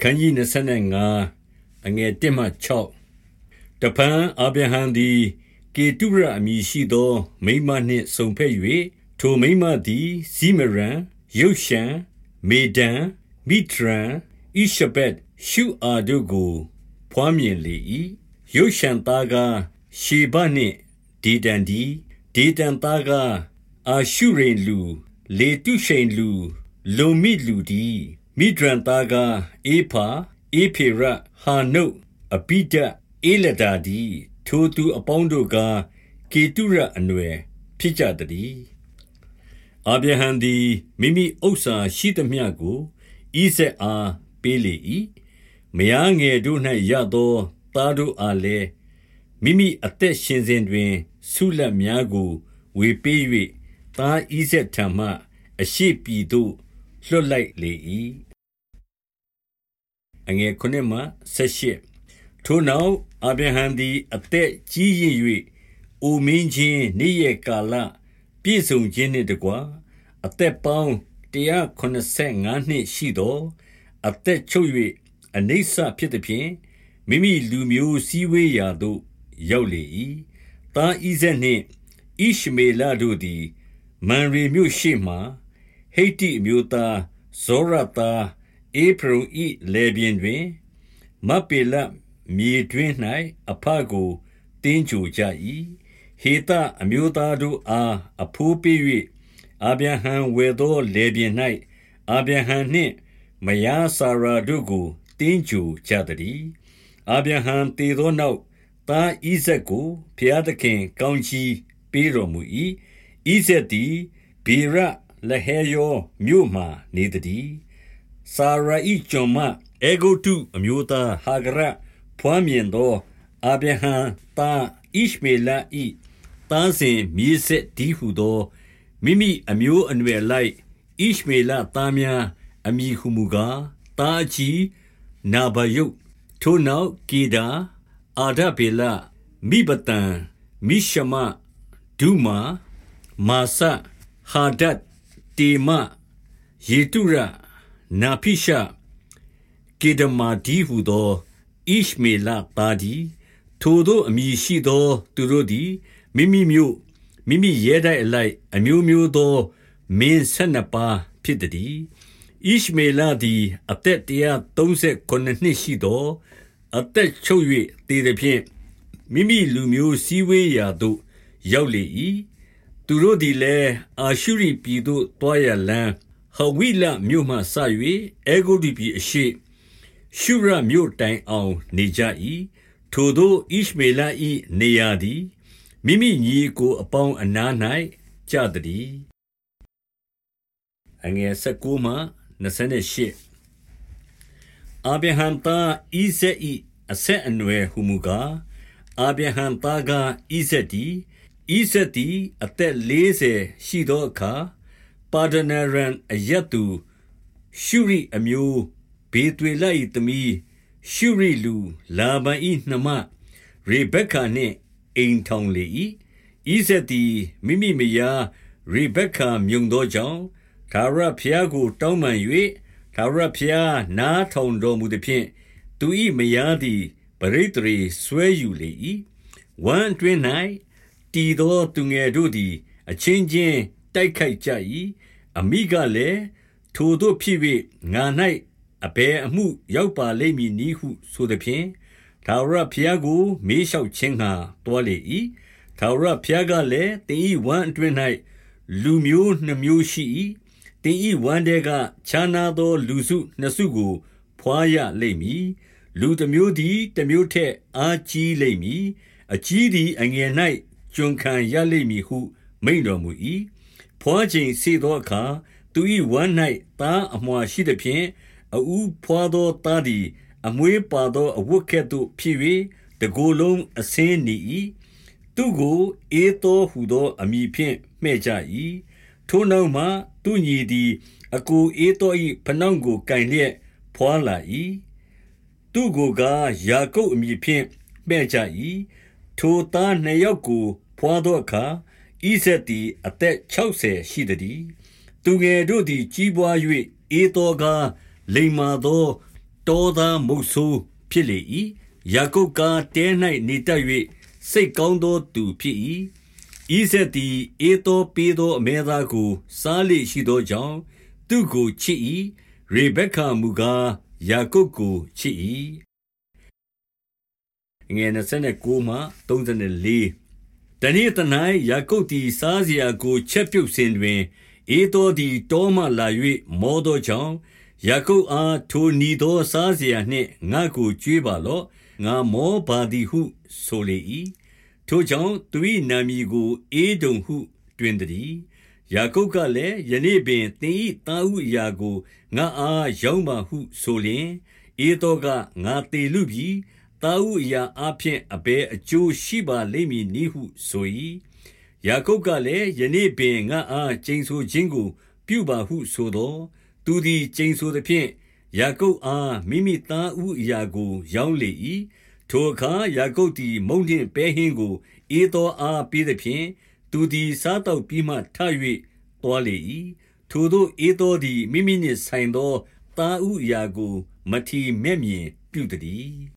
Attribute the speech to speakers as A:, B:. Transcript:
A: ခန်းကြီး25အငယ်1မှ6တပန်အာဗြဟံသည်ကေတုရအမည်ရှိသော မိမနှင့်ဆုံဖက်၍ထိုမိမသည်ဇိမရန်ယုတ်ရှန်မေဒန်မိထရန်ဣရှဘက်ရှုအာတို့ကိုဖွားမြင်လေ၏ယုတ်ရှန်သားကရှေဘနှင့်ဒေတန်ဒီဒေတန်သားကအာရှုရိန်လူ လေတုရှိန်လူလုံမိလူဒီ မိဒရန်သားကအေဖာအေဖေရဟာနုတ်အပိဒအေလဒါဒီထိုသူအပေါင်းတို့ကကေတုရအနွယ်ဖြစ်ကြသည်အာဗြဟံသည်မိမိဥစ္စာရှိသမျှကိုဣဇက်အားပေးလေ၏မယားငယ်တို့၌ရသောသားတို့အားလည်းမိမိအသက်ရှင်စဉ်တွင်ဆုလတ်များကိုဝေပေး၍သားဣဇက်ထံမှအရှိပြည်သို့လွတ်လိုက်လေ၏ အငယ်9မှ18ထိုနောက်အာဗြဟံသည်အသက်ကြီးရင့်၍အိုမင်းချင်းနေ့ရက်ကာလပြည့်စုံခြင်းနှင့်တကွာအသက်ပေါင်း185နှစ်ရှိသောအသက်ချုပ်၍အနိစ္စဖြစ်သည်ဖြင့်မိမိလူမျိုးစည်းဝေးရာသို့ရောက်လေ၏။သားဣဇက်နှင့်ဣရှမေလတို့သည်မန်ရေမြို့ရှိမှဟိတ္တိအမျိုးသားဇောရသား ဧဖရုံ၏လေပြင်းတွင်မပေလမြေတွင်၌အဖကိုတင်းကြိုကြ၏ဟေတအမျိုးသားတို့အားအဖိုးပေး၍အာဗြဟံဝေသောလေပြင်း၌အာဗြဟံနှင့်မယားစာရာတို့ကိုတင်းကြိုကြသည်အာဗြဟံတည်သောနောက်သားဣဇက်ကိုဖျားသခင် ကောင်းချီးပေးတော်မူ၏ဣဇက်သည်ဗေရလဟေယောမြို့မှနေသည် စာရာဤကျွန်မအေဂုတုအမျိုးသားဟာဂရဖွားမြင်သောအာဗြဟံသားဣရှမေလဤသားစဉ်မြေဆက်ဒီဟုသောမိမိအမျိုးအနွယ်လိုက်ဣရှမေလသားများအမိဟုမူကားသားကြီးနာဘယုတ်ထိုနောက်ကေဒါအာဒဗေလမိဘတန်မိရှမဒုမာမာဆဟာဒတ်တေမယေတုရ နာဖိရှကေဒမာဒီဟုသောဣရှမေလသားဒီထိုတို့အမည်ရှိသော သူတို့သည်မိမိမျိုးမိမိရဲတိုက်အလိုက် အမျိုးမျိုးသောမင်းဆက်နှစ်ပါးဖြစ်သည်ဣရှမေလသည်အသက်139နှစ်ရှိသော အသက်ချုပ်၍တည်သည်ဖြင့်မိမိလူမျိုးစည်းဝေးရာသို့ရောက်လေ၏သူတို့သည်လည်းအာရှုရိပြည်သို့တွားရလမ်း ဟဝိလမြို့မှစ၍အေဂုတိပြည်အရှိရှုရမြို့တိုင်အောင် နေကြ၏ထိုသောဣရှမေလ၏နေရာသည် မိမိညီကိုအပေါင်းအနား၌ကြသည်အငယ်19မှ28အာဗြဟံသား ဣဇက်၏အဆက်အနွယ်ဟုမူကား အာဗြဟံသားကဣဇက်သည်ဣဇက်သည် အသက်40ရှိသောအခါ ပါဒနာရန်အယတ်သူ ရှုရိအမျိုး ဘေသွေလ၏သမီး ရှုရိလူ လာဗန်၏နှမ ရေဘက္ကာနှင့် အိမ်ထောင်လေ၏ဣဇက်သည် မိမိမယား ရေဘက္ကာမြုံသောကြောင့်ဒါရဖျားကို တောင်းပန်၍ဒါရဖျားနားထောင်တော်မူသည်ဖြင့်သူ၏မယားသည်ပရိသေရီဆွဲယူလေ၏ဝမ်းအတွင်း၌တည်သောသူငယ်တို့သည် အချင်းချင်း တိုက်ခိုက်ကြ၏အမိကလည်းထိုတို့ဖြစ်၍ငါ၌အဘယ်အမှုရောက်ပါလိမ့်မည်နည်းဟုဆိုသည်ဖြင့်သာရဖျားကို မေးလျှောက်ခြင်းငှာတွားလေ၏သာရဖျားကလည်းတင်းဤဝမ်းအတွင်း၌လူမျိုးနှမျိုးရှိ၏တင်းဤဝမ်းတဲကခြားနာသော လူစုနှစ်စုကို ဖွာရလိမ့်မည်လူတစ်မျိုးသည်တစ်မျိုးထက်အားကြီးလိမ့်မည်အကြီးသည်အငယ်၌ကျွန်ခံရလိမ့်မည်ဟု မိန့်တော်မူ၏ ဖွာချိန်စေသောအခါသူ၏ဝမ်း၌သားအမွာရှိသဖြင့်အူဖွာသောသားသည် အမွေးပါသောအဝတ်ကဲ့သို့ဖြစ်၍တကိုယ်လုံးအစင်းနေ၏သူကိုအေသောဟုသောအမည်ဖြင့်မှဲ့ကြ၏ထိုနောက်မှသူညီသည် အကိုအေသော၏ဖနှောင်းကိုကင်လျက်ဖွာလာ၏သူကိုကယာကုပ်အမည်ဖြင့်မှဲ့ကြ၏ထိုသားနှစ်ယောက်ကိုဖွာသောအခါ ဣဇက်သည် အသက်60ရှိသည်သူငယ်တို့သည် ကြီးပွား၍အေသောကားလိမ္မာသော တောသားမုတ်ဆိုးဖြစ်လေ၏ယာကုပ်ကားတဲ၌နေတတ်၍စိတ်ကောင်းသောသူဖြစ်၏ဤဆက်သည်အေသောပေးသောအမဲသားကို စားလေရှိသောကြောင့်သူကိုချစ်၏ရေဘက်ခမူကားယာကုပ်ကိုချစ်၏ငယ်29မှ34 တနေ့တ၌ယာကုပ်သည်စားစရာကို ချက်ပြုတ်စဉ်တွင်အေသောသည်တောမှလာ၍မောသောကြောင့်ယာကုပ်အားထိုနီသောစားစရာနှင့်ငါကိုကြွေးပါလော့ငါမောပါသည်ဟုဆိုလေ၏ထိုကြောင့်သူ၏နာမည်ကိုအေဒုံဟုတွင်သည်ယာကုပ်ကလည်းယနေ့ပင်သင်၏တာဟုအရာကိုငါအားရောက်ပါဟုဆိုလျင်အေသောကငါတေလူပြီ တာဟုအရာအဖျင်အဘဲအကျိုးရှိပါလိမ့်မည်နည်းဟုဆို၏ယာကုပ်ကလည်းယနေ့ပင်ငါအားကျိန်ဆိုခြင်းကို ပြုပါဟုဆိုသောသူသည်ကျိန်ဆိုသဖြင့်ယာကုပ်အားမိမိသားဥအရာကို ရောင်းလေ၏ထိုအခါယာကုပ်သည် မုန့်နှင့်ပဲဟင်းကိုဧသောအားပေးသဖြင့်သူသည်စားတော့ပြီးမှထ၍သွားလေ၏ထိုသို့ဧသောသည်မိမိနှင့်ဆိုင်သောသားဥအရာကို မထီမဲ့မြင်ပြုတည်း